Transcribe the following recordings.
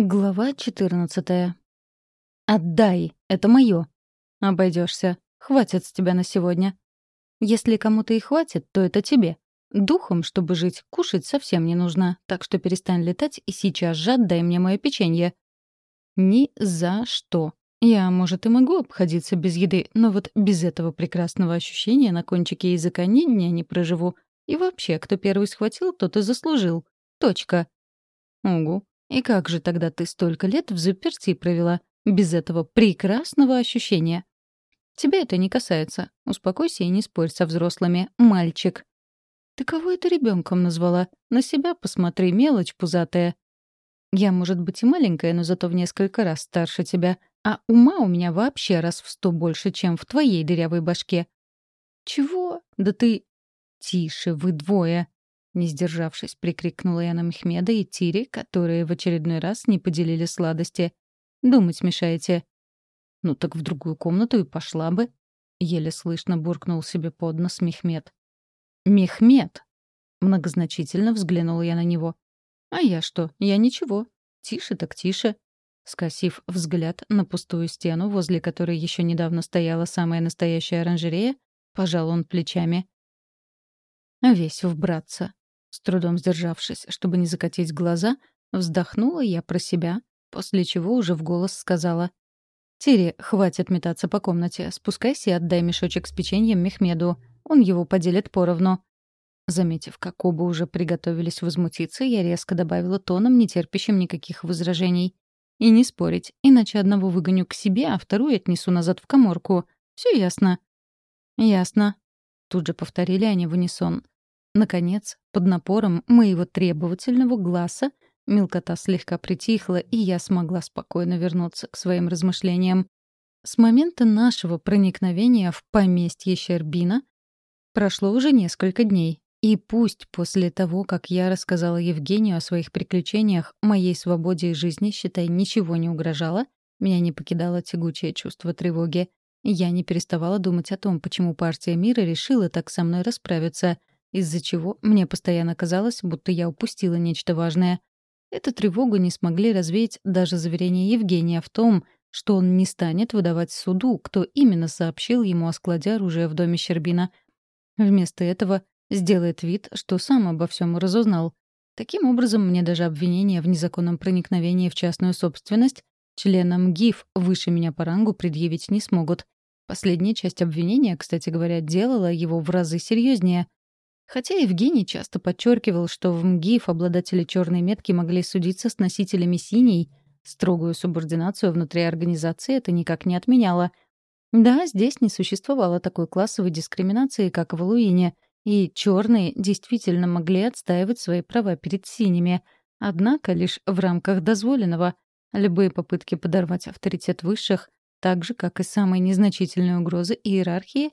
Глава 14. «Отдай! Это мое!» «Обойдешься. Хватит с тебя на сегодня. Если кому-то и хватит, то это тебе. Духом, чтобы жить, кушать совсем не нужно, так что перестань летать и сейчас же отдай мне мое печенье». «Ни за что. Я, может, и могу обходиться без еды, но вот без этого прекрасного ощущения на кончике языка ни дня не проживу. И вообще, кто первый схватил, тот и заслужил. Точка». «Угу. И как же тогда ты столько лет в заперти провела, без этого прекрасного ощущения? Тебя это не касается. Успокойся и не спорь со взрослыми, мальчик. Ты кого это ребенком назвала? На себя посмотри, мелочь пузатая. Я, может быть, и маленькая, но зато в несколько раз старше тебя. А ума у меня вообще раз в сто больше, чем в твоей дырявой башке. Чего? Да ты... Тише, вы двое. Не сдержавшись, прикрикнула я на Мехмеда и Тири, которые в очередной раз не поделили сладости. «Думать мешаете». «Ну так в другую комнату и пошла бы», — еле слышно буркнул себе под нос Мехмед. «Мехмед!» — многозначительно взглянула я на него. «А я что? Я ничего. Тише так тише». Скосив взгляд на пустую стену, возле которой еще недавно стояла самая настоящая оранжерея, пожал он плечами. Весь в братца. С трудом сдержавшись, чтобы не закатить глаза, вздохнула я про себя, после чего уже в голос сказала. «Тири, хватит метаться по комнате. Спускайся и отдай мешочек с печеньем Мехмеду. Он его поделит поровну». Заметив, как оба уже приготовились возмутиться, я резко добавила тоном, не терпящим никаких возражений. «И не спорить, иначе одного выгоню к себе, а вторую отнесу назад в коморку. Все ясно?» «Ясно», — тут же повторили они в унисон. Наконец, под напором моего требовательного глаза мелкота слегка притихла, и я смогла спокойно вернуться к своим размышлениям. С момента нашего проникновения в поместье Щербина прошло уже несколько дней. И пусть после того, как я рассказала Евгению о своих приключениях, моей свободе и жизни, считай, ничего не угрожало, меня не покидало тягучее чувство тревоги. Я не переставала думать о том, почему партия мира решила так со мной расправиться, из-за чего мне постоянно казалось, будто я упустила нечто важное. Эту тревогу не смогли развеять даже заверения Евгения в том, что он не станет выдавать суду, кто именно сообщил ему о складе оружия в доме Щербина. Вместо этого сделает вид, что сам обо всем разузнал. Таким образом, мне даже обвинение в незаконном проникновении в частную собственность членам ГИФ выше меня по рангу предъявить не смогут. Последняя часть обвинения, кстати говоря, делала его в разы серьезнее — Хотя Евгений часто подчеркивал, что в МГИФ обладатели черной метки могли судиться с носителями синей, строгую субординацию внутри организации это никак не отменяло. Да, здесь не существовало такой классовой дискриминации, как в Луине, и черные действительно могли отстаивать свои права перед синими, однако лишь в рамках дозволенного. Любые попытки подорвать авторитет высших, так же, как и самые незначительные угрозы иерархии,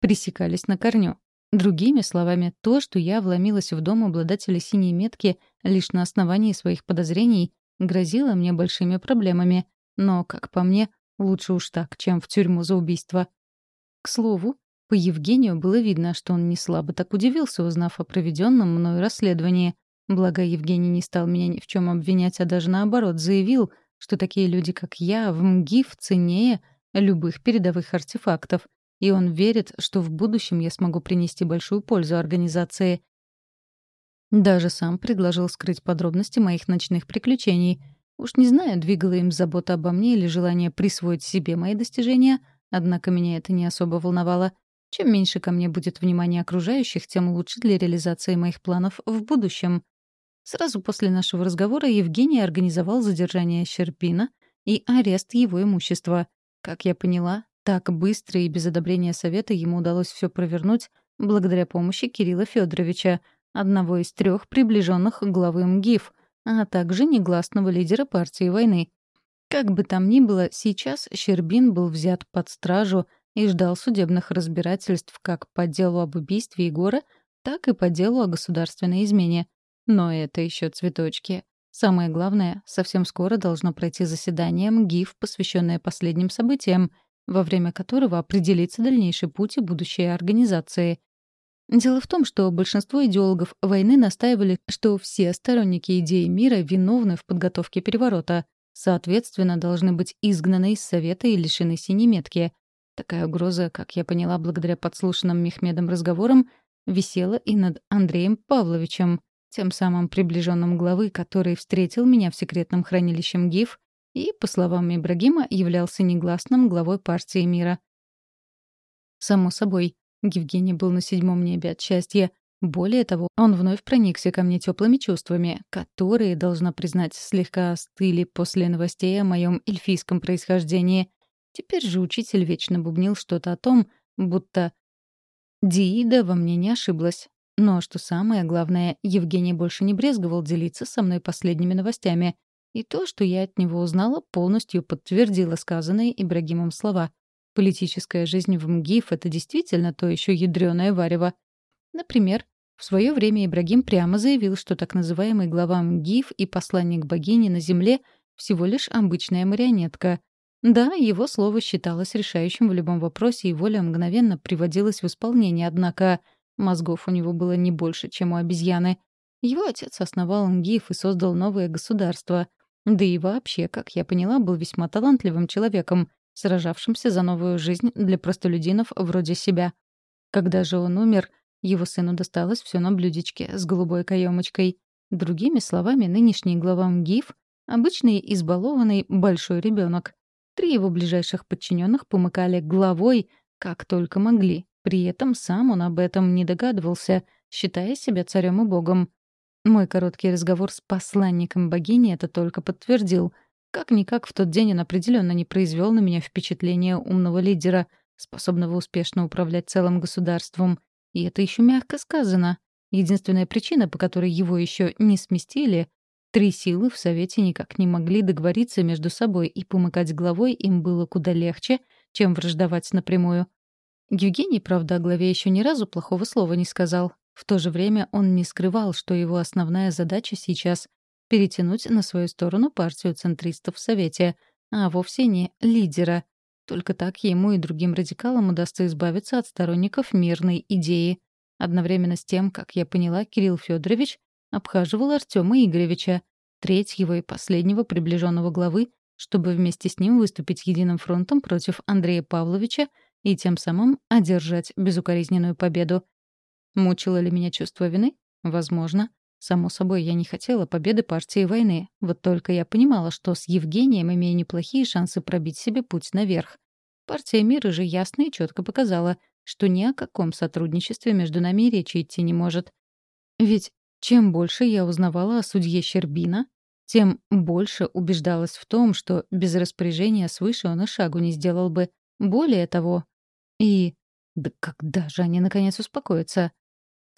пресекались на корню. Другими словами, то, что я вломилась в дом обладателя синей метки лишь на основании своих подозрений, грозило мне большими проблемами. Но, как по мне, лучше уж так, чем в тюрьму за убийство. К слову, по Евгению было видно, что он не слабо так удивился, узнав о проведенном мною расследовании. Благо, Евгений не стал меня ни в чем обвинять, а даже наоборот заявил, что такие люди, как я, в МГИФ ценнее любых передовых артефактов — и он верит, что в будущем я смогу принести большую пользу организации. Даже сам предложил скрыть подробности моих ночных приключений. Уж не знаю, двигала им забота обо мне или желание присвоить себе мои достижения, однако меня это не особо волновало. Чем меньше ко мне будет внимания окружающих, тем лучше для реализации моих планов в будущем. Сразу после нашего разговора Евгений организовал задержание Щерпина и арест его имущества. Как я поняла, так быстро и без одобрения совета ему удалось все провернуть благодаря помощи Кирилла Федоровича, одного из трех приближенных главы МГИФ, а также негласного лидера партии войны. Как бы там ни было, сейчас Щербин был взят под стражу и ждал судебных разбирательств как по делу об убийстве Егора, так и по делу о государственной измене. Но это еще цветочки. Самое главное, совсем скоро должно пройти заседание МГИФ, посвященное последним событиям — во время которого определится дальнейший путь и будущее организации. Дело в том, что большинство идеологов войны настаивали, что все сторонники идеи мира виновны в подготовке переворота, соответственно, должны быть изгнаны из Совета и лишены синей метки. Такая угроза, как я поняла благодаря подслушанным Мехмедом разговорам, висела и над Андреем Павловичем, тем самым приближенным главы, который встретил меня в секретном хранилище МГИФ и, по словам Ибрагима, являлся негласным главой партии мира. Само собой, Евгений был на седьмом небе от счастья. Более того, он вновь проникся ко мне теплыми чувствами, которые, должна признать, слегка остыли после новостей о моем эльфийском происхождении. Теперь же учитель вечно бубнил что-то о том, будто Диида во мне не ошиблась. Но, что самое главное, Евгений больше не брезговал делиться со мной последними новостями. И то, что я от него узнала, полностью подтвердило сказанные Ибрагимом слова. Политическая жизнь в МГИФ — это действительно то еще ядреное варево. Например, в свое время Ибрагим прямо заявил, что так называемый глава МГИФ и посланник богини на земле — всего лишь обычная марионетка. Да, его слово считалось решающим в любом вопросе, и воля мгновенно приводилась в исполнение, однако мозгов у него было не больше, чем у обезьяны. Его отец основал МГИФ и создал новое государство. Да и вообще, как я поняла, был весьма талантливым человеком, сражавшимся за новую жизнь для простолюдинов вроде себя. Когда же он умер, его сыну досталось все на блюдечке с голубой каемочкой. Другими словами, нынешний глава МГИФ — обычный избалованный большой ребенок. Три его ближайших подчиненных помыкали главой, как только могли. При этом сам он об этом не догадывался, считая себя царем и богом. Мой короткий разговор с посланником богини это только подтвердил — как-никак в тот день он определенно не произвел на меня впечатление умного лидера, способного успешно управлять целым государством. И это еще мягко сказано. Единственная причина, по которой его еще не сместили — три силы в Совете никак не могли договориться между собой, и помыкать головой им было куда легче, чем враждовать напрямую. Евгений, правда, о главе еще ни разу плохого слова не сказал. В то же время он не скрывал, что его основная задача сейчас перетянуть на свою сторону партию центристов в Совете, а вовсе не лидера. Только так ему и другим радикалам удастся избавиться от сторонников мирной идеи. Одновременно с тем, как я поняла, Кирилл Федорович обхаживал Артема Игоревича, третьего и последнего приближенного главы, чтобы вместе с ним выступить единым фронтом против Андрея Павловича и тем самым одержать безукоризненную победу. Мучило ли меня чувство вины? Возможно. Само собой, я не хотела победы партии войны. Вот только я понимала, что с Евгением имею неплохие шансы пробить себе путь наверх. Партия мира же ясно и четко показала, что ни о каком сотрудничестве между нами речи идти не может. Ведь чем больше я узнавала о судье Щербина, тем больше убеждалась в том, что без распоряжения свыше он и шагу не сделал бы. Более того, и... Да когда же они наконец успокоятся?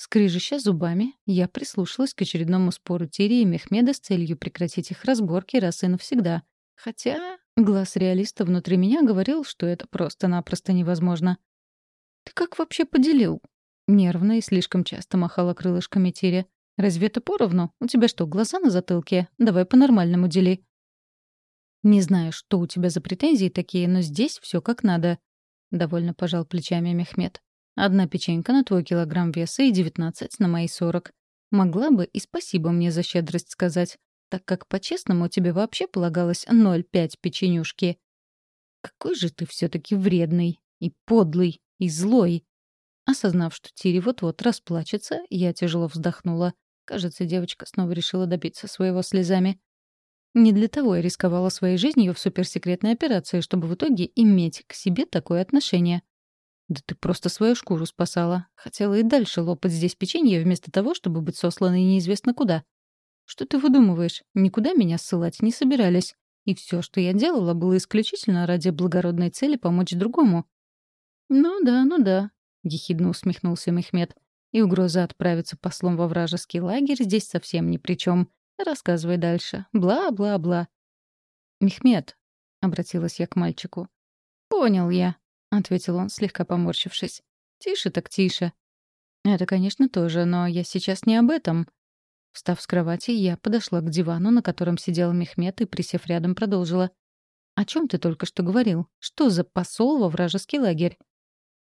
Скрижища зубами, я прислушалась к очередному спору Тири и Мехмеда с целью прекратить их разборки раз и навсегда. Хотя глаз реалиста внутри меня говорил, что это просто-напросто невозможно. «Ты как вообще поделил?» Нервно и слишком часто махала крылышками Тири. «Разве это поровну? У тебя что, глаза на затылке? Давай по-нормальному дели». «Не знаю, что у тебя за претензии такие, но здесь все как надо», — довольно пожал плечами Мехмед. Одна печенька на твой килограмм веса и девятнадцать на мои сорок. Могла бы и спасибо мне за щедрость сказать, так как по-честному тебе вообще полагалось ноль пять печенюшки. Какой же ты все таки вредный и подлый и злой. Осознав, что Тири вот-вот расплачется, я тяжело вздохнула. Кажется, девочка снова решила добиться своего слезами. Не для того я рисковала своей жизнью в суперсекретной операции, чтобы в итоге иметь к себе такое отношение. Да ты просто свою шкуру спасала. Хотела и дальше лопать здесь печенье, вместо того, чтобы быть сосланной неизвестно куда. Что ты выдумываешь? Никуда меня ссылать не собирались. И все, что я делала, было исключительно ради благородной цели помочь другому. «Ну да, ну да», — ехидно усмехнулся Мехмед. «И угроза отправиться послом во вражеский лагерь здесь совсем ни при чем. Рассказывай дальше. Бла-бла-бла». «Мехмед», — обратилась я к мальчику. «Понял я», — ответил он, слегка поморщившись. «Тише так тише». «Это, конечно, тоже, но я сейчас не об этом». Встав с кровати, я подошла к дивану, на котором сидел Мехмед, и, присев рядом, продолжила. «О чем ты только что говорил? Что за посол во вражеский лагерь?»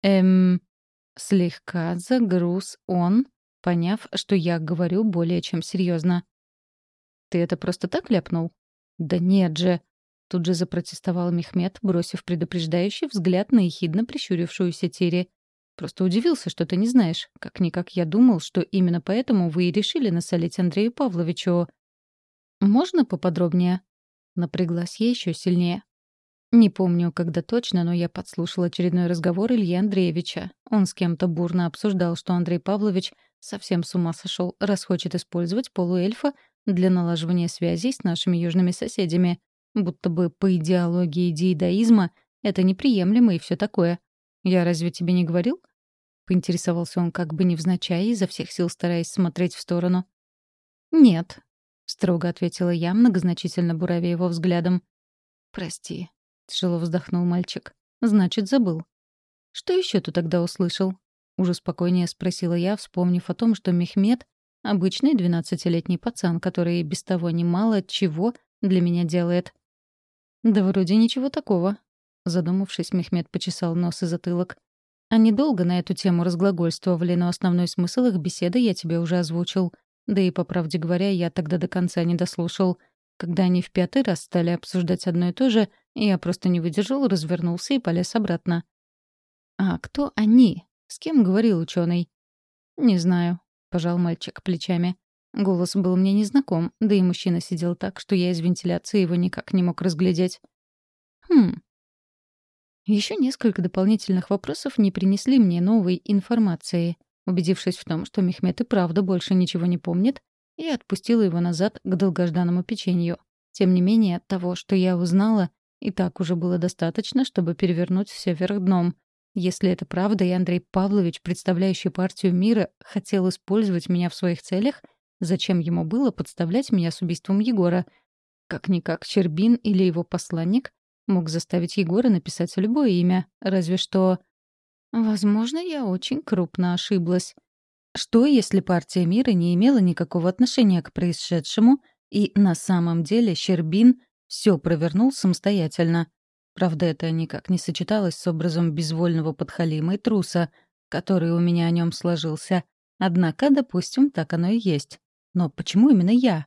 «Эм...» Слегка загруз он, поняв, что я говорю более чем серьезно. «Ты это просто так ляпнул?» «Да нет же!» Тут же запротестовал Мехмед, бросив предупреждающий взгляд на ехидно прищурившуюся Тири. «Просто удивился, что ты не знаешь. Как-никак я думал, что именно поэтому вы и решили насолить Андрею Павловичу». «Можно поподробнее?» Напряглась я еще сильнее. Не помню, когда точно, но я подслушал очередной разговор Ильи Андреевича. Он с кем-то бурно обсуждал, что Андрей Павлович совсем с ума сошел, раз хочет использовать полуэльфа для налаживания связей с нашими южными соседями. Будто бы по идеологии диедаизма это неприемлемо и все такое. Я разве тебе не говорил? Поинтересовался он как бы невзначай, изо всех сил стараясь смотреть в сторону. «Нет», — строго ответила я, многозначительно буравя его взглядом. «Прости», — тяжело вздохнул мальчик. «Значит, забыл». «Что еще ты тогда услышал?» Уже спокойнее спросила я, вспомнив о том, что Мехмед — обычный двенадцатилетний пацан, который без того немало чего для меня делает. «Да вроде ничего такого», — задумавшись, Мехмед почесал нос и затылок. «Они долго на эту тему разглагольствовали, но основной смысл их беседы я тебе уже озвучил. Да и, по правде говоря, я тогда до конца не дослушал. Когда они в пятый раз стали обсуждать одно и то же, я просто не выдержал, развернулся и полез обратно. «А кто они?» С кем говорил ученый? Не знаю, пожал мальчик плечами. Голос был мне незнаком, да и мужчина сидел так, что я из вентиляции его никак не мог разглядеть. Хм. Еще несколько дополнительных вопросов не принесли мне новой информации. Убедившись в том, что Мехмед и правда больше ничего не помнит, я отпустила его назад к долгожданному печенью. Тем не менее, того, что я узнала, и так уже было достаточно, чтобы перевернуть все вверх дном. Если это правда, и Андрей Павлович, представляющий партию мира, хотел использовать меня в своих целях, зачем ему было подставлять меня с убийством Егора? Как-никак Щербин или его посланник мог заставить Егора написать любое имя, разве что... Возможно, я очень крупно ошиблась. Что, если партия мира не имела никакого отношения к происшедшему, и на самом деле Щербин все провернул самостоятельно? Правда, это никак не сочеталось с образом безвольного подхалима и труса, который у меня о нем сложился. Однако, допустим, так оно и есть. Но почему именно я?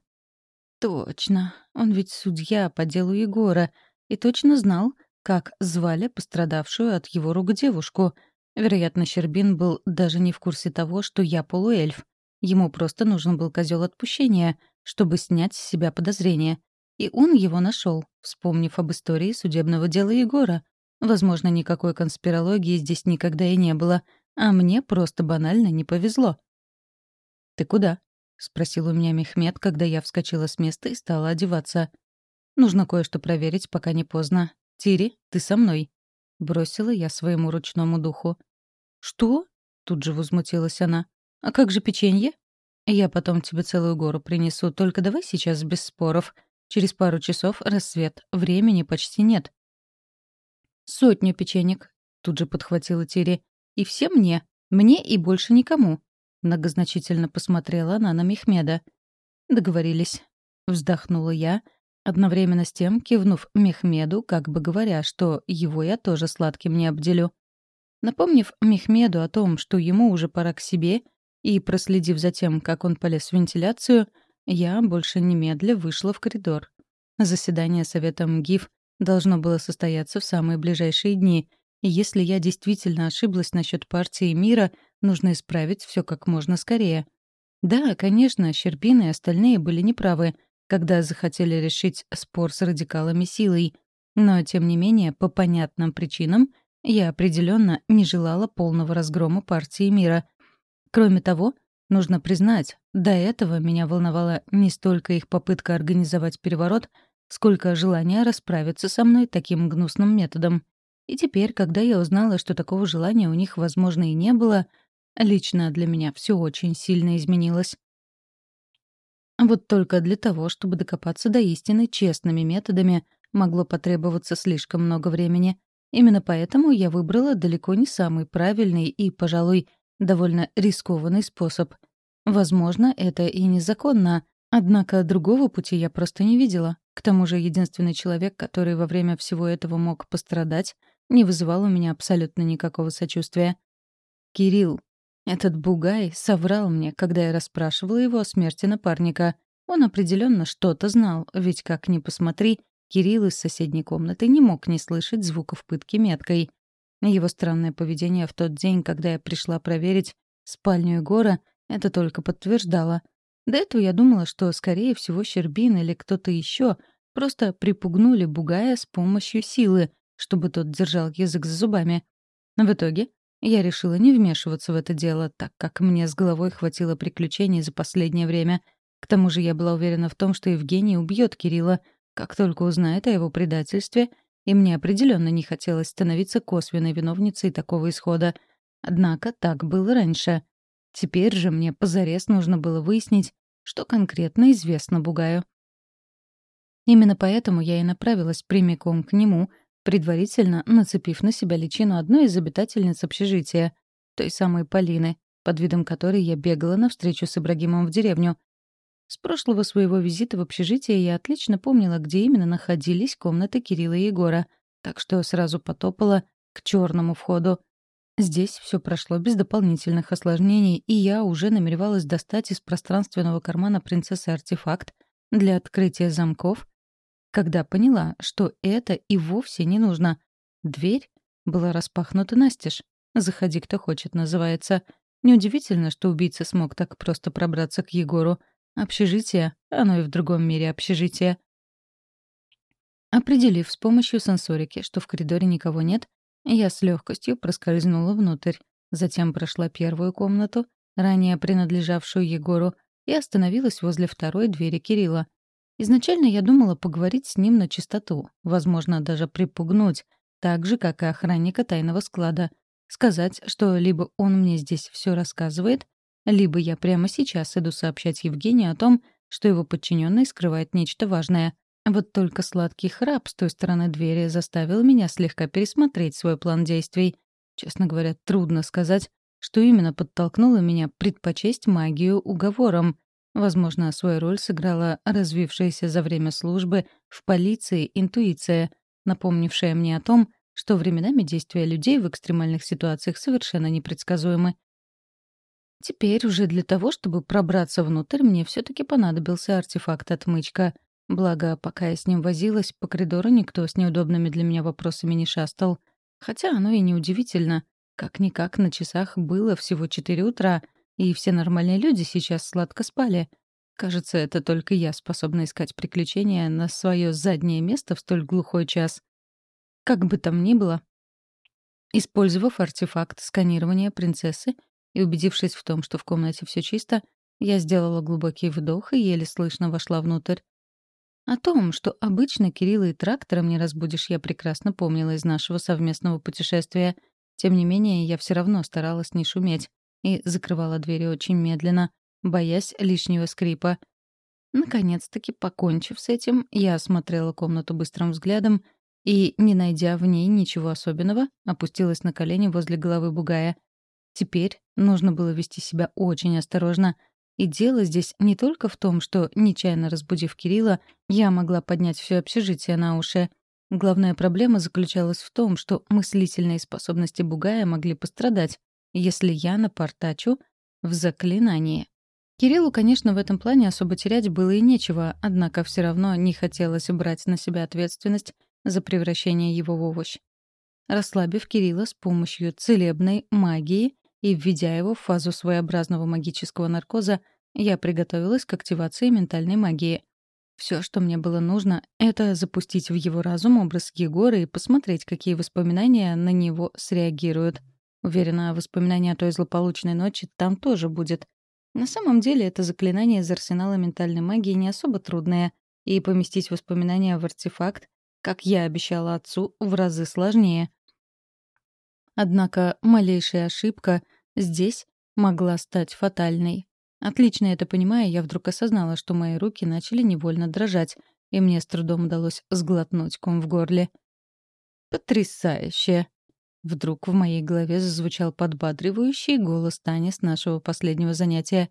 Точно. Он ведь судья по делу Егора и точно знал, как звали пострадавшую от его рук девушку. Вероятно, Щербин был даже не в курсе того, что я полуэльф. Ему просто нужен был козел отпущения, чтобы снять с себя подозрения. И он его нашел, вспомнив об истории судебного дела Егора. Возможно, никакой конспирологии здесь никогда и не было, а мне просто банально не повезло. «Ты куда?» — спросил у меня Мехмед, когда я вскочила с места и стала одеваться. «Нужно кое-что проверить, пока не поздно. Тири, ты со мной», — бросила я своему ручному духу. «Что?» — тут же возмутилась она. «А как же печенье?» «Я потом тебе целую гору принесу, только давай сейчас без споров. Через пару часов рассвет. Времени почти нет. «Сотню печенек», — тут же подхватила Тири. «И все мне. Мне и больше никому». Многозначительно посмотрела она на Мехмеда. «Договорились». Вздохнула я, одновременно с тем кивнув Мехмеду, как бы говоря, что его я тоже сладким не обделю. Напомнив Мехмеду о том, что ему уже пора к себе, и проследив за тем, как он полез в вентиляцию, я больше немедля вышла в коридор. Заседание Совета МГИФ должно было состояться в самые ближайшие дни, и если я действительно ошиблась насчет партии мира, нужно исправить все как можно скорее. Да, конечно, Щербин и остальные были неправы, когда захотели решить спор с радикалами силой, но, тем не менее, по понятным причинам, я определенно не желала полного разгрома партии мира. Кроме того, Нужно признать, до этого меня волновала не столько их попытка организовать переворот, сколько желание расправиться со мной таким гнусным методом. И теперь, когда я узнала, что такого желания у них, возможно, и не было, лично для меня все очень сильно изменилось. Вот только для того, чтобы докопаться до истины честными методами, могло потребоваться слишком много времени. Именно поэтому я выбрала далеко не самый правильный и, пожалуй, довольно рискованный способ. Возможно, это и незаконно, однако другого пути я просто не видела. К тому же единственный человек, который во время всего этого мог пострадать, не вызывал у меня абсолютно никакого сочувствия. Кирилл. Этот бугай соврал мне, когда я расспрашивала его о смерти напарника. Он определенно что-то знал, ведь, как ни посмотри, Кирилл из соседней комнаты не мог не слышать звуков пытки меткой. Его странное поведение в тот день, когда я пришла проверить спальню Егора, это только подтверждало. До этого я думала, что, скорее всего, Щербин или кто-то еще просто припугнули бугая с помощью силы, чтобы тот держал язык за зубами. В итоге я решила не вмешиваться в это дело, так как мне с головой хватило приключений за последнее время. К тому же я была уверена в том, что Евгений убьет Кирилла, как только узнает о его предательстве, и мне определенно не хотелось становиться косвенной виновницей такого исхода. Однако так было раньше. Теперь же мне позарез нужно было выяснить, что конкретно известно Бугаю. Именно поэтому я и направилась прямиком к нему, предварительно нацепив на себя личину одной из обитательниц общежития, той самой Полины, под видом которой я бегала навстречу с Ибрагимом в деревню. С прошлого своего визита в общежитие я отлично помнила, где именно находились комнаты Кирилла и Егора, так что сразу потопала к черному входу. Здесь все прошло без дополнительных осложнений, и я уже намеревалась достать из пространственного кармана принцессы артефакт для открытия замков когда поняла, что это и вовсе не нужно. Дверь была распахнута настежь. «Заходи, кто хочет» называется. Неудивительно, что убийца смог так просто пробраться к Егору. Общежитие, оно и в другом мире общежитие. Определив с помощью сенсорики, что в коридоре никого нет, я с легкостью проскользнула внутрь, затем прошла первую комнату, ранее принадлежавшую Егору, и остановилась возле второй двери Кирилла. Изначально я думала поговорить с ним на чистоту, возможно, даже припугнуть, так же, как и охранника тайного склада. Сказать, что либо он мне здесь все рассказывает, либо я прямо сейчас иду сообщать Евгению о том, что его подчиненный скрывает нечто важное. Вот только сладкий храп с той стороны двери заставил меня слегка пересмотреть свой план действий. Честно говоря, трудно сказать, что именно подтолкнуло меня предпочесть магию уговором. Возможно, свою роль сыграла развившаяся за время службы в полиции интуиция, напомнившая мне о том, что временами действия людей в экстремальных ситуациях совершенно непредсказуемы. Теперь уже для того, чтобы пробраться внутрь, мне все таки понадобился артефакт-отмычка. Благо, пока я с ним возилась, по коридору никто с неудобными для меня вопросами не шастал. Хотя оно и неудивительно. Как-никак на часах было всего 4 утра — и все нормальные люди сейчас сладко спали. Кажется, это только я способна искать приключения на свое заднее место в столь глухой час. Как бы там ни было, использовав артефакт сканирования принцессы и убедившись в том, что в комнате все чисто, я сделала глубокий вдох и еле слышно вошла внутрь. О том, что обычно Кирилла и трактором не разбудишь, я прекрасно помнила из нашего совместного путешествия. Тем не менее, я все равно старалась не шуметь и закрывала двери очень медленно, боясь лишнего скрипа. Наконец-таки, покончив с этим, я осмотрела комнату быстрым взглядом и, не найдя в ней ничего особенного, опустилась на колени возле головы бугая. Теперь нужно было вести себя очень осторожно. И дело здесь не только в том, что, нечаянно разбудив Кирилла, я могла поднять все общежитие на уши. Главная проблема заключалась в том, что мыслительные способности бугая могли пострадать, если я напортачу в заклинании. Кириллу, конечно, в этом плане особо терять было и нечего, однако все равно не хотелось брать на себя ответственность за превращение его в овощ. Расслабив Кирилла с помощью целебной магии и введя его в фазу своеобразного магического наркоза, я приготовилась к активации ментальной магии. Все, что мне было нужно, это запустить в его разум образ Егора и посмотреть, какие воспоминания на него среагируют. Уверена, воспоминание о той злополучной ночи там тоже будет. На самом деле это заклинание из арсенала ментальной магии не особо трудное, и поместить воспоминания в артефакт, как я обещала отцу, в разы сложнее. Однако малейшая ошибка здесь могла стать фатальной. Отлично это понимая, я вдруг осознала, что мои руки начали невольно дрожать, и мне с трудом удалось сглотнуть ком в горле. «Потрясающе!» Вдруг в моей голове зазвучал подбадривающий голос Тани с нашего последнего занятия.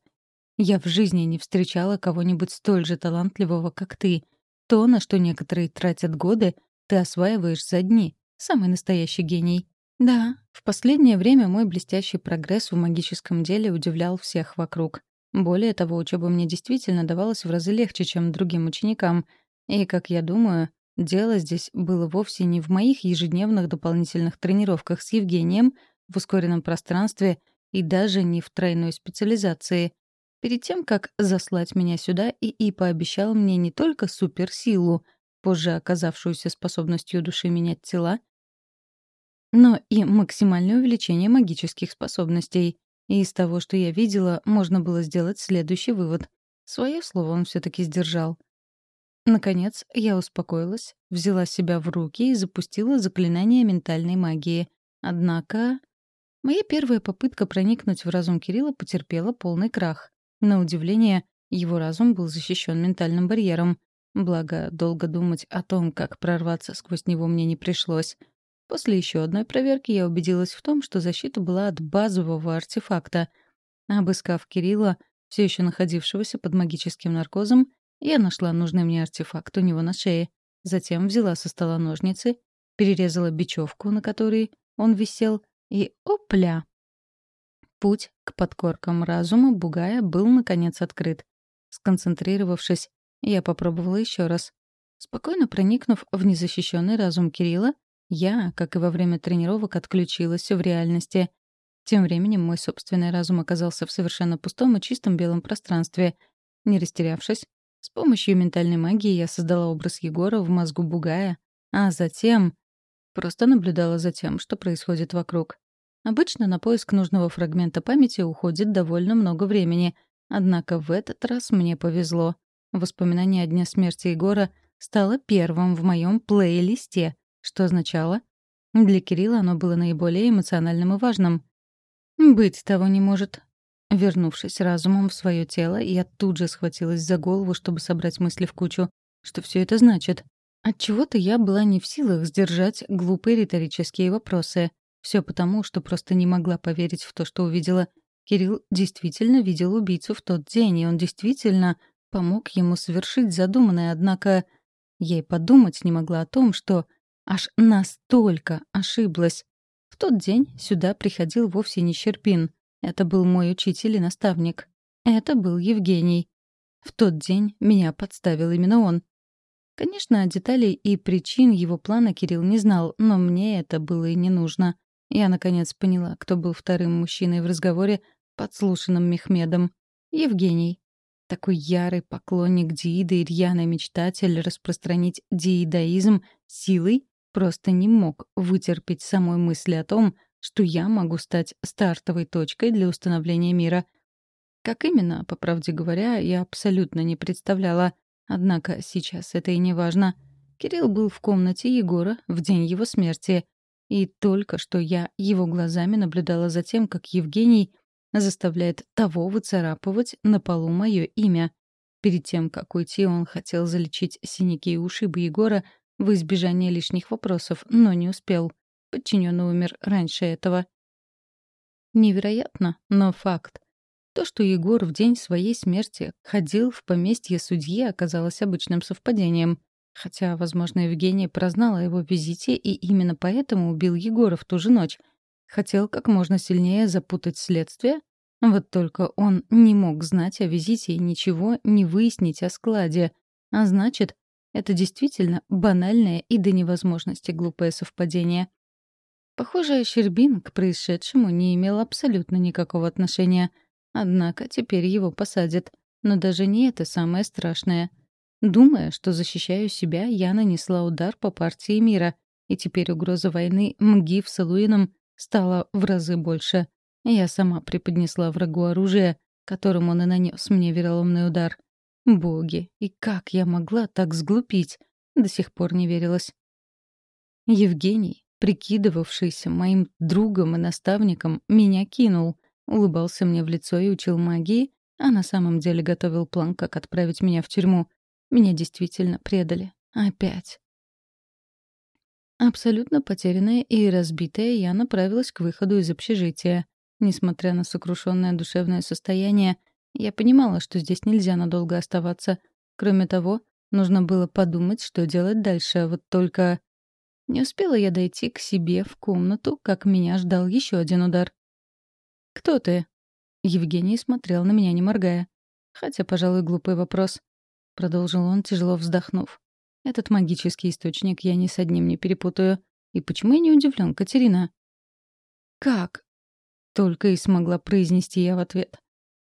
«Я в жизни не встречала кого-нибудь столь же талантливого, как ты. То, на что некоторые тратят годы, ты осваиваешь за дни. Самый настоящий гений». Да, в последнее время мой блестящий прогресс в магическом деле удивлял всех вокруг. Более того, учеба мне действительно давалась в разы легче, чем другим ученикам. И, как я думаю, дело здесь было вовсе не в моих ежедневных дополнительных тренировках с Евгением в ускоренном пространстве и даже не в тройной специализации. Перед тем, как заслать меня сюда, ИИ пообещал мне не только суперсилу, позже оказавшуюся способностью души менять тела, но и максимальное увеличение магических способностей. И из того, что я видела, можно было сделать следующий вывод. Свое слово он все таки сдержал. Наконец, я успокоилась, взяла себя в руки и запустила заклинание ментальной магии. Однако... Моя первая попытка проникнуть в разум Кирилла потерпела полный крах. На удивление, его разум был защищен ментальным барьером. Благо, долго думать о том, как прорваться сквозь него мне не пришлось. После еще одной проверки я убедилась в том, что защита была от базового артефакта. Обыскав Кирилла, все еще находившегося под магическим наркозом, я нашла нужный мне артефакт у него на шее. Затем взяла со стола ножницы, перерезала бечевку, на которой он висел, и опля! Путь к подкоркам разума Бугая был, наконец, открыт. Сконцентрировавшись, я попробовала еще раз. Спокойно проникнув в незащищенный разум Кирилла, я, как и во время тренировок, отключилась в реальности. Тем временем мой собственный разум оказался в совершенно пустом и чистом белом пространстве. Не растерявшись, с помощью ментальной магии я создала образ Егора в мозгу Бугая, а затем просто наблюдала за тем, что происходит вокруг. Обычно на поиск нужного фрагмента памяти уходит довольно много времени, однако в этот раз мне повезло. Воспоминание о дне смерти Егора стало первым в моем плейлисте — что означало? Для Кирилла оно было наиболее эмоциональным и важным. «Быть того не может». Вернувшись разумом в свое тело, я тут же схватилась за голову, чтобы собрать мысли в кучу. Что все это значит? Отчего-то я была не в силах сдержать глупые риторические вопросы. Все потому, что просто не могла поверить в то, что увидела. Кирилл действительно видел убийцу в тот день, и он действительно помог ему совершить задуманное, однако я и подумать не могла о том, что Аж настолько ошиблась. В тот день сюда приходил вовсе не Щерпин. Это был мой учитель и наставник. Это был Евгений. В тот день меня подставил именно он. Конечно, деталей и причин его плана Кирилл не знал, но мне это было и не нужно. Я, наконец, поняла, кто был вторым мужчиной в разговоре, подслушанным Мехмедом. Евгений. Такой ярый поклонник Дииды и рьяный мечтатель распространить диидаизм силой просто не мог вытерпеть самой мысли о том, что я могу стать стартовой точкой для установления мира. Как именно, по правде говоря, я абсолютно не представляла. Однако сейчас это и не важно. Кирилл был в комнате Егора в день его смерти. И только что я его глазами наблюдала за тем, как Евгений заставляет того выцарапывать на полу мое имя. Перед тем, как уйти, он хотел залечить синяки и ушибы Егора в избежание лишних вопросов, но не успел. Подчиненный умер раньше этого. Невероятно, но факт. То, что Егор в день своей смерти ходил в поместье судьи, оказалось обычным совпадением. Хотя, возможно, Евгений прознал о его визите и именно поэтому убил Егора в ту же ночь. Хотел как можно сильнее запутать следствие. Вот только он не мог знать о визите и ничего не выяснить о складе. А значит, это действительно банальное и до невозможности глупое совпадение. Похоже, Щербин к происшедшему не имел абсолютно никакого отношения. Однако теперь его посадят. Но даже не это самое страшное. Думая, что защищаю себя, я нанесла удар по партии мира, и теперь угроза войны МГИФ с Элуином стала в разы больше. Я сама преподнесла врагу оружие, которым он и нанес мне вероломный удар. Боги, и как я могла так сглупить? До сих пор не верилась. Евгений, прикидывавшийся моим другом и наставником, меня кинул, улыбался мне в лицо и учил магии, а на самом деле готовил план, как отправить меня в тюрьму. Меня действительно предали. Опять. Абсолютно потерянная и разбитая, я направилась к выходу из общежития. Несмотря на сокрушенное душевное состояние, я понимала, что здесь нельзя надолго оставаться. Кроме того, нужно было подумать, что делать дальше, вот только... Не успела я дойти к себе в комнату, как меня ждал еще один удар. «Кто ты?» Евгений смотрел на меня, не моргая. Хотя, пожалуй, глупый вопрос. Продолжил он, тяжело вздохнув. Этот магический источник я ни с одним не перепутаю. И почему я не удивлен, Катерина? «Как?» — только и смогла произнести я в ответ.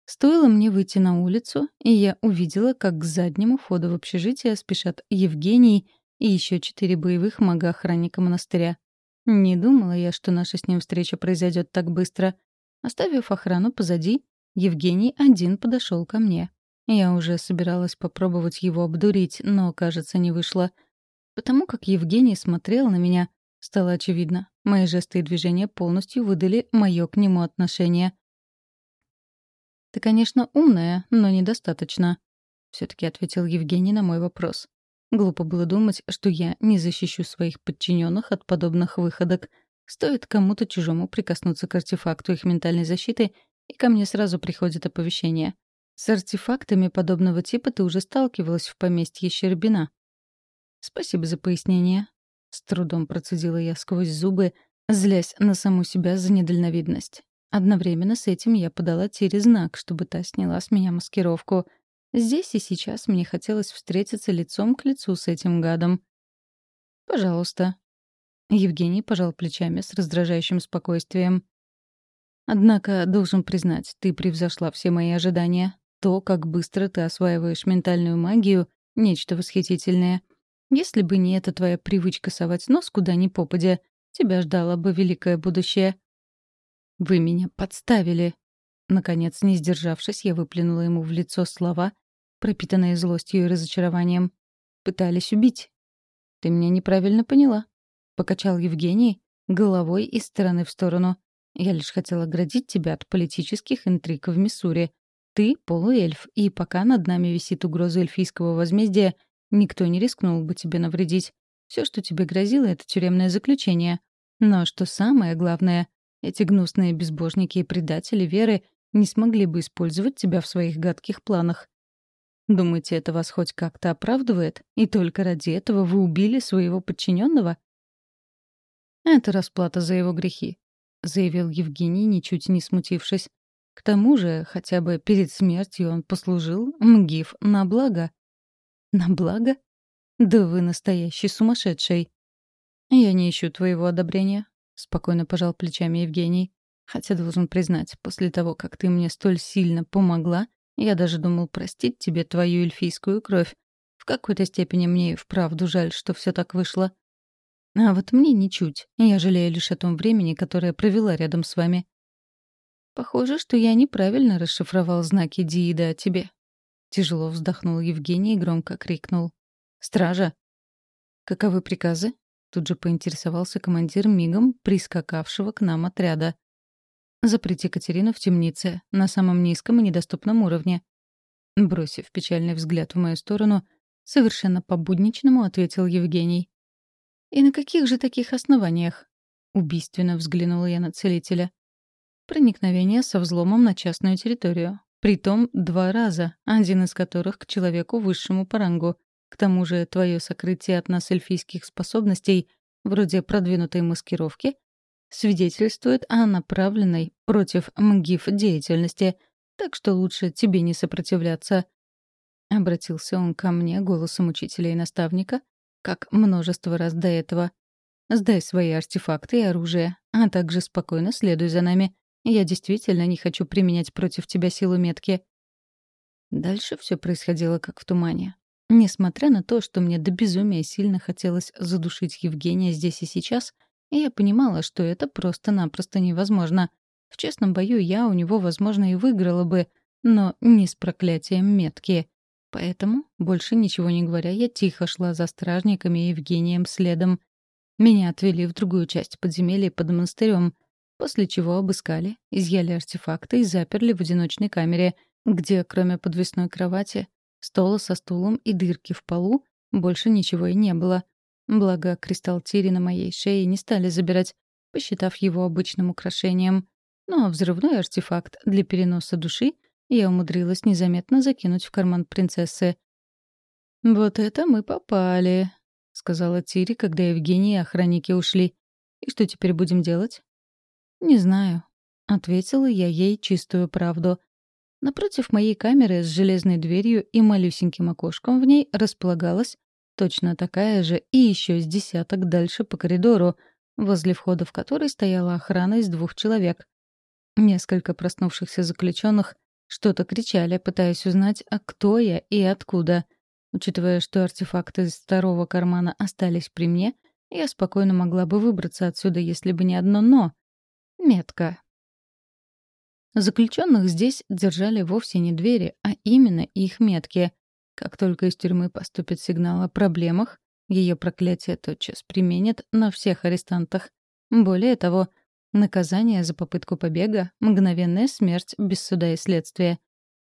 Стоило мне выйти на улицу, и я увидела, как к заднему входу в общежитие спешат Евгений и еще четыре боевых мага-охранника монастыря. Не думала я, что наша с ним встреча произойдет так быстро. Оставив охрану позади, Евгений один подошел ко мне. Я уже собиралась попробовать его обдурить, но, кажется, не вышло. Потому как Евгений смотрел на меня, стало очевидно. Мои жесты и движения полностью выдали мое к нему отношение. «Ты, конечно, умная, но недостаточно», — все-таки ответил Евгений на мой вопрос. Глупо было думать, что я не защищу своих подчиненных от подобных выходок. Стоит кому-то чужому прикоснуться к артефакту их ментальной защиты, и ко мне сразу приходит оповещение. С артефактами подобного типа ты уже сталкивалась в поместье Щербина. Спасибо за пояснение. С трудом процедила я сквозь зубы, злясь на саму себя за недальновидность. Одновременно с этим я подала Тире знак, чтобы та сняла с меня маскировку — Здесь и сейчас мне хотелось встретиться лицом к лицу с этим гадом. «Пожалуйста». Евгений пожал плечами с раздражающим спокойствием. «Однако, должен признать, ты превзошла все мои ожидания. То, как быстро ты осваиваешь ментальную магию — нечто восхитительное. Если бы не эта твоя привычка совать нос куда ни попадя, тебя ждало бы великое будущее». «Вы меня подставили», Наконец, не сдержавшись, я выплюнула ему в лицо слова, пропитанные злостью и разочарованием. Пытались убить. «Ты меня неправильно поняла», — покачал Евгений головой из стороны в сторону. «Я лишь хотела оградить тебя от политических интриг в Миссури. Ты — полуэльф, и пока над нами висит угроза эльфийского возмездия, никто не рискнул бы тебе навредить. Все, что тебе грозило, — это тюремное заключение. Но что самое главное, эти гнусные безбожники и предатели веры не смогли бы использовать тебя в своих гадких планах. Думаете, это вас хоть как-то оправдывает? И только ради этого вы убили своего подчиненного? Это расплата за его грехи, заявил Евгений, ничуть не смутившись. К тому же, хотя бы перед смертью он послужил МГИФ на благо. На благо? Да вы настоящий сумасшедший. Я не ищу твоего одобрения, спокойно пожал плечами Евгений. Хотя должен признать, после того, как ты мне столь сильно помогла, я даже думал простить тебе твою эльфийскую кровь. В какой-то степени мне и вправду жаль, что все так вышло. А вот мне ничуть. Я жалею лишь о том времени, которое провела рядом с вами. Похоже, что я неправильно расшифровал знаки Диида о тебе. Тяжело вздохнул Евгений и громко крикнул. «Стража!» «Каковы приказы?» Тут же поинтересовался командир мигом прискакавшего к нам отряда. Заприте Катерину в темнице, на самом низком и недоступном уровне. Бросив печальный взгляд в мою сторону, совершенно по-будничному ответил Евгений. «И на каких же таких основаниях?» Убийственно взглянула я на целителя. Проникновение со взломом на частную территорию. Притом два раза, один из которых к человеку высшему по рангу. К тому же твое сокрытие от нас эльфийских способностей, вроде продвинутой маскировки, свидетельствует о направленной против МГИФ деятельности, так что лучше тебе не сопротивляться. Обратился он ко мне голосом учителя и наставника, как множество раз до этого. «Сдай свои артефакты и оружие, а также спокойно следуй за нами. Я действительно не хочу применять против тебя силу метки». Дальше все происходило как в тумане. Несмотря на то, что мне до безумия сильно хотелось задушить Евгения здесь и сейчас — и я понимала, что это просто-напросто невозможно. В честном бою я у него, возможно, и выиграла бы, но не с проклятием метки. Поэтому, больше ничего не говоря, я тихо шла за стражниками и Евгением следом. Меня отвели в другую часть подземелья под монастырем, после чего обыскали, изъяли артефакты и заперли в одиночной камере, где, кроме подвесной кровати, стола со стулом и дырки в полу, больше ничего и не было. Благо, кристалл Тири на моей шее не стали забирать, посчитав его обычным украшением. Ну а взрывной артефакт для переноса души я умудрилась незаметно закинуть в карман принцессы. «Вот это мы попали!» сказала Тири, когда Евгений и охранники ушли. «И что теперь будем делать?» «Не знаю», — ответила я ей чистую правду. Напротив моей камеры с железной дверью и малюсеньким окошком в ней располагалась точно такая же и еще с десяток дальше по коридору, возле входа в который стояла охрана из двух человек. Несколько проснувшихся заключенных что-то кричали, пытаясь узнать, а кто я и откуда. Учитывая, что артефакты из второго кармана остались при мне, я спокойно могла бы выбраться отсюда, если бы не одно «но». Метка. Заключенных здесь держали вовсе не двери, а именно их метки. Как только из тюрьмы поступит сигнал о проблемах, ее проклятие тотчас применят на всех арестантах. Более того, наказание за попытку побега — мгновенная смерть без суда и следствия.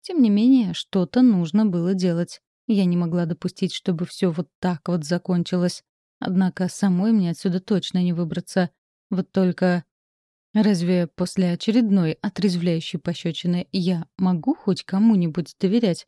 Тем не менее, что-то нужно было делать. Я не могла допустить, чтобы все вот так вот закончилось. Однако самой мне отсюда точно не выбраться. Вот только Разве после очередной отрезвляющей пощечины я могу хоть кому-нибудь доверять?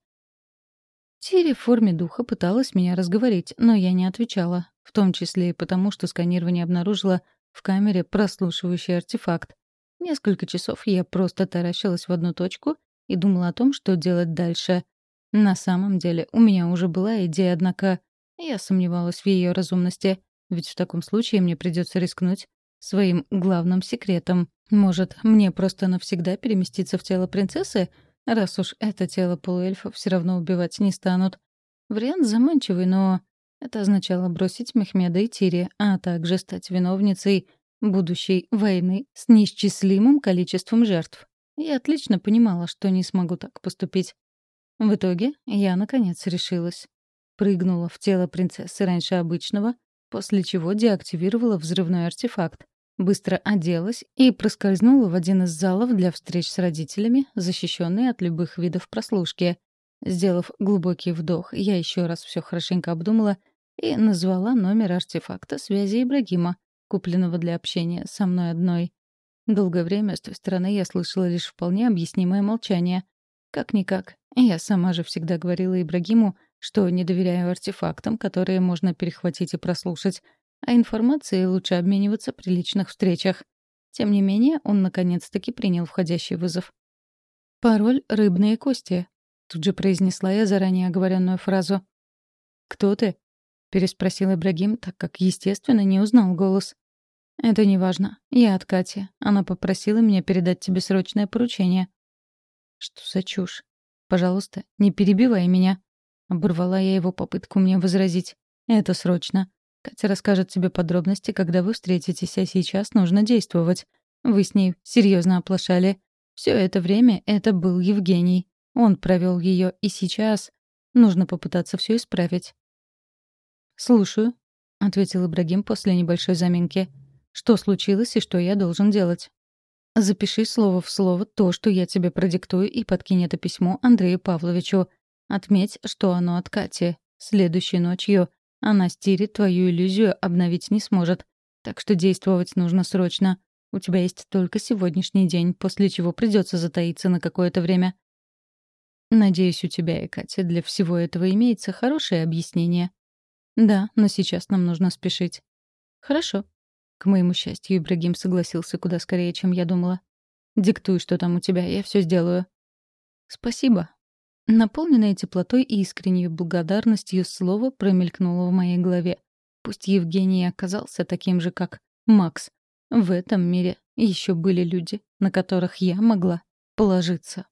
Тири в форме духа пыталась меня разговорить, но я не отвечала, в том числе и потому, что сканирование обнаружило в камере прослушивающий артефакт. Несколько часов я просто таращилась в одну точку и думала о том, что делать дальше. На самом деле у меня уже была идея, однако я сомневалась в ее разумности, ведь в таком случае мне придется рискнуть своим главным секретом. Может, мне просто навсегда переместиться в тело принцессы, раз уж это тело полуэльфов все равно убивать не станут. Вариант заманчивый, но это означало бросить Мехмеда и Тири, а также стать виновницей будущей войны с неисчислимым количеством жертв. Я отлично понимала, что не смогу так поступить. В итоге я, наконец, решилась. Прыгнула в тело принцессы раньше обычного, после чего деактивировала взрывной артефакт. Быстро оделась и проскользнула в один из залов для встреч с родителями, защищенный от любых видов прослушки. Сделав глубокий вдох, я еще раз все хорошенько обдумала и назвала номер артефакта связи Ибрагима, купленного для общения со мной одной. Долгое время с той стороны я слышала лишь вполне объяснимое молчание. Как-никак, я сама же всегда говорила Ибрагиму, что не доверяю артефактам, которые можно перехватить и прослушать, а информацией лучше обмениваться при личных встречах. Тем не менее, он наконец-таки принял входящий вызов. «Пароль — рыбные кости», — тут же произнесла я заранее оговоренную фразу. «Кто ты?» — переспросил Ибрагим, так как, естественно, не узнал голос. «Это не важно. Я от Кати. Она попросила меня передать тебе срочное поручение». «Что за чушь? Пожалуйста, не перебивай меня». Оборвала я его попытку мне возразить. «Это срочно. Катя расскажет тебе подробности, когда вы встретитесь, а сейчас нужно действовать. Вы с ней серьезно оплошали. Все это время это был Евгений. Он провел ее, и сейчас нужно попытаться все исправить. «Слушаю», — ответил Ибрагим после небольшой заминки. «Что случилось и что я должен делать?» «Запиши слово в слово то, что я тебе продиктую, и подкинь это письмо Андрею Павловичу. Отметь, что оно от Кати. Следующей ночью она стирит твою иллюзию обновить не сможет. Так что действовать нужно срочно. У тебя есть только сегодняшний день, после чего придется затаиться на какое-то время. Надеюсь, у тебя Катя для всего этого имеется хорошее объяснение. Да, но сейчас нам нужно спешить. Хорошо. К моему счастью, Ибрагим согласился куда скорее, чем я думала. Диктуй, что там у тебя, я все сделаю. Спасибо, Наполненное теплотой и искренней благодарностью слово промелькнуло в моей голове. Пусть Евгений оказался таким же, как Макс. В этом мире еще были люди, на которых я могла положиться.